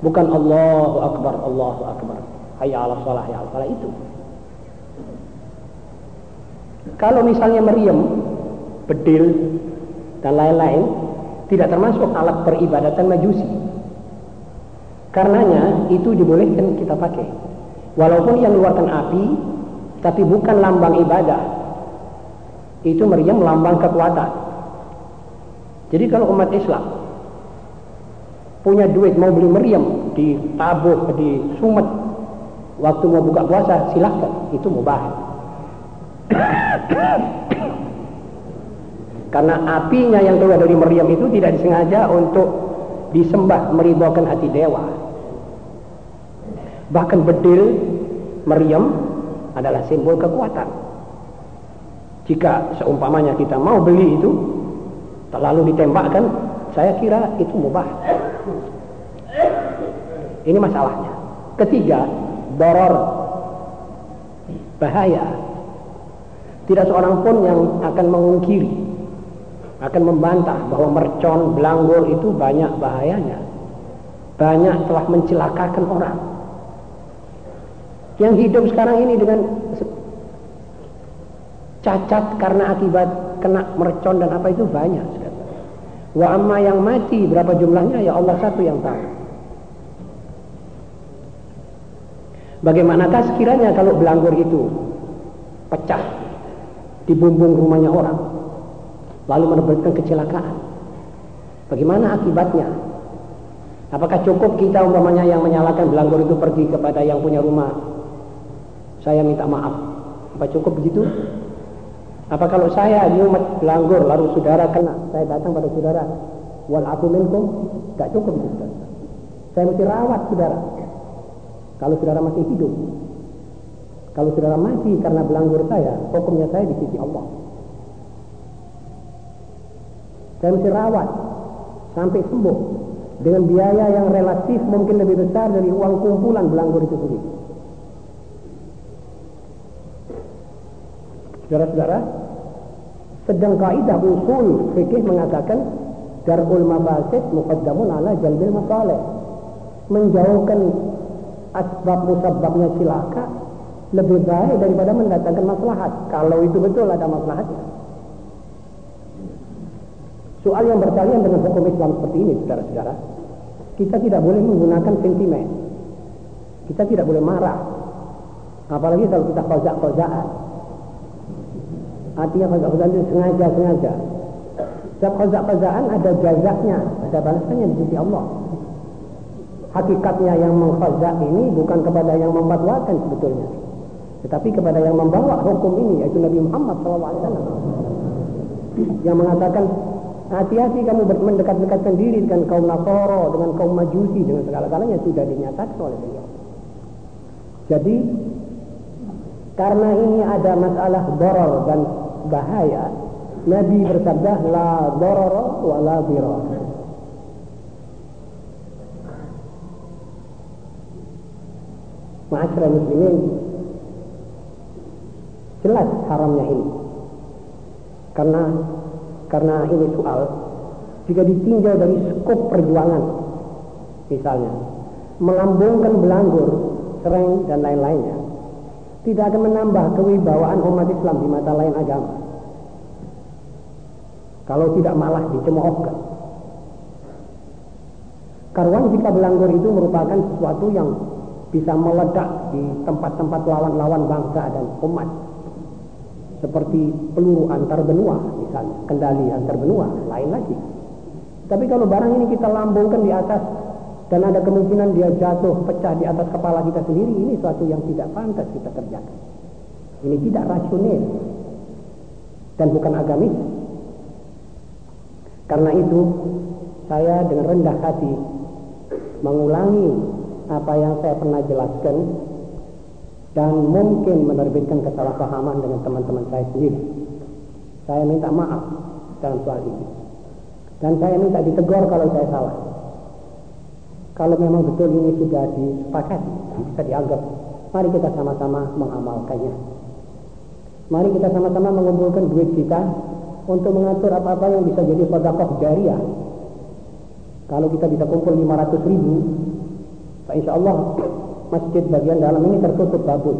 Bukan Allahu Akbar, Allahu Akbar. Hayya ala salah, ya ala itu. Kalau misalnya meriam, bedil, dan lain-lain, Tidak termasuk alat peribadatan majusi. Karenanya itu dibolehkan kita pakai. Walaupun yang mengeluarkan api, tapi bukan lambang ibadah. Itu meriam lambang kekuatan. Jadi kalau umat Islam punya duit mau beli meriam di tabuh, di sumet, waktu mau buka puasa silahkan, itu mubah. Karena apinya yang keluar dari meriam itu tidak disengaja untuk disembah meridhokan hati dewa. Bahkan bedil meriam adalah simbol kekuatan. Jika seumpamanya kita mau beli itu, terlalu ditembakkan, saya kira itu mubah. Ini masalahnya. Ketiga, doror bahaya. Tidak seorang pun yang akan mengungkiri akan membantah bahwa mercon, belanggur itu banyak bahayanya. Banyak telah mencelakakan orang. Yang hidup sekarang ini dengan cacat karena akibat kena mercon dan apa itu banyak. Wa amma yang mati berapa jumlahnya ya Allah satu yang tahu. Bagaimanakah sekiranya kalau belanggur itu pecah di bumbung rumahnya orang? Lalu menyebabkan kecelakaan. Bagaimana akibatnya? Apakah cukup kita umpamanya yang menyalakan belanggur itu pergi kepada yang punya rumah? Saya minta maaf. Apa cukup begitu? Apa kalau saya nyumet belanggur lalu saudara kena, saya datang pada saudara, wal aku minkum, gak cukup itu. Saya mesti rawat saudara. Kalau saudara masih hidup, kalau saudara mati karena belanggur saya, hukumnya saya di sisi Allah. Saya mesti rawat sampai sembuh dengan biaya yang relatif mungkin lebih besar dari uang kumpulan belanggur itu sendiri. Saudara-saudara, sedang kaidah usul fikih mengatakan darul mafasid muqaddamun ala jalbil masalih. Menjauhkan asbab musababnya cilaka lebih baik daripada mendatangkan maslahat. Kalau itu betul ada maslahatnya. Soal yang berkalian dengan hukum Islam seperti ini, saudara-saudara, kita tidak boleh menggunakan sentimen. Kita tidak boleh marah. Apalagi kalau kita kozak-kozaan. Artinya kozak-kozaan itu sengaja-sengaja. Setiap kozak-kozaan ada jazaknya, ada balasannya di sisi Allah. Hakikatnya yang mengkhazak ini bukan kepada yang memfatwakan sebetulnya. Tetapi kepada yang membawa hukum ini, yaitu Nabi Muhammad SAW. Yang mengatakan Hati-hati kamu mendekat-dekatkan diri dengan kaum Nasoro, dengan kaum Majusi, dengan segala-galanya sudah dinyatakan oleh beliau. Jadi karena ini ada masalah doror dan bahaya, Nabi bersabda la doror wa la biror. Ma'asyara muslimin jelas haramnya ini. Karena karena ini soal. Jika ditinjau dari skop perjuangan misalnya melambungkan belanggur sereng dan lain-lainnya tidak akan menambah kewibawaan umat Islam di mata lain agama. Kalau tidak malah dicemoohkan. Karuan jika belanggur itu merupakan sesuatu yang bisa meledak di tempat-tempat lawan-lawan bangsa dan umat. Seperti peluru antar benua kendali antar benua, lain lagi. Tapi kalau barang ini kita lambungkan di atas dan ada kemungkinan dia jatuh pecah di atas kepala kita sendiri, ini suatu yang tidak pantas kita kerjakan. Ini tidak rasional dan bukan agamis. Karena itu saya dengan rendah hati mengulangi apa yang saya pernah jelaskan dan mungkin menerbitkan kesalahpahaman dengan teman-teman saya sendiri. Saya minta maaf dalam soal ini. Dan saya minta ditegur kalau saya salah. Kalau memang betul ini sudah disepakati, bisa dianggap, mari kita sama-sama mengamalkannya. Mari kita sama-sama mengumpulkan duit kita untuk mengatur apa-apa yang bisa jadi sodakoh jariah. Kalau kita bisa kumpul 500 ribu, insya Allah masjid bagian dalam ini tertutup babut.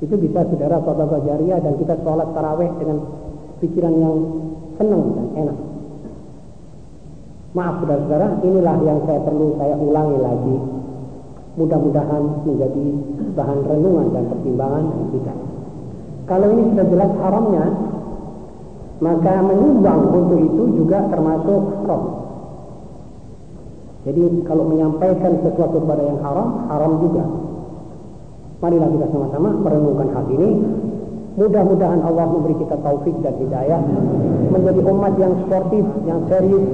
Itu bisa saudara sholat jariah dan kita sholat taraweh dengan pikiran yang senang dan enak. Maaf saudara-saudara, inilah yang saya perlu saya ulangi lagi. Mudah-mudahan menjadi bahan renungan dan pertimbangan kita. Kalau ini sudah jelas haramnya, maka menyumbang untuk itu juga termasuk haram. Jadi kalau menyampaikan sesuatu kepada yang haram, haram juga. Marilah kita sama-sama merenungkan hal ini. Mudah-mudahan Allah memberi kita taufik dan hidayah menjadi umat yang sportif, yang serius,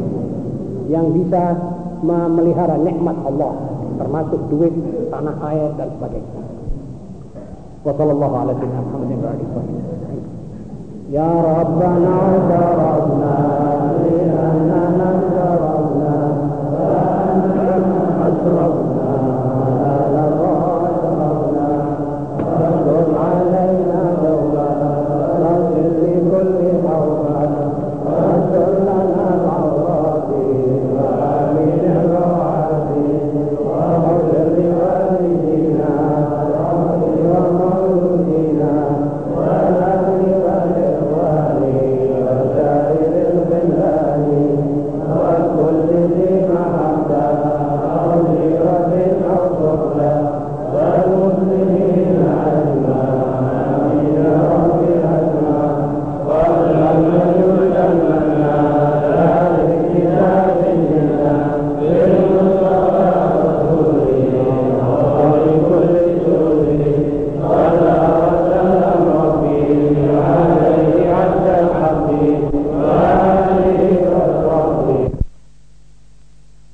yang bisa memelihara nikmat Allah termasuk duit, tanah air dan sebagainya. Wassalamualaikum warahmatullahi wabarakatuh. Ya Rabbana darabna